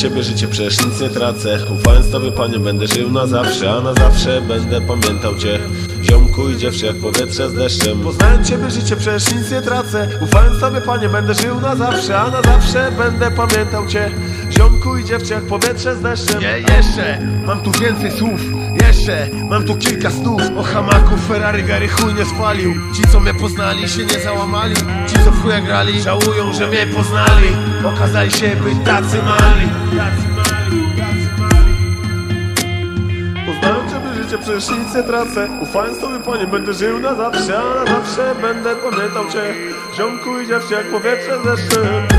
Ciebie życie, przecież nic nie tracę. Ufając Tobie, Panie, będę żył na zawsze A na zawsze będę pamiętał Cię. Ziomku i dziewczę, jak powietrze z deszczem. Poznając Ciebie życie, przecież nic nie tracę. Ufając Tobie, Panie, będę żył na zawsze A na zawsze będę pamiętał Cię. Ziomku i dziewczę, jak powietrze z deszczem. Nie, jeszcze, mam tu więcej słów Jeszcze, mam tu kilka snów. O hamaku Ferrari Gary chuj nie spalił. Ci co mnie poznali się nie załamali. Ci co w chuja grali żałują, że mnie poznali. Okazali się być tacy mali Poznając Ciebie życie, przecież nic nie tracę. Ufając Tobie, Panie, będę żył na zawsze A na zawsze będę pamiętał Cię. Ziomku i dziewczę, jak powietrze z deszczem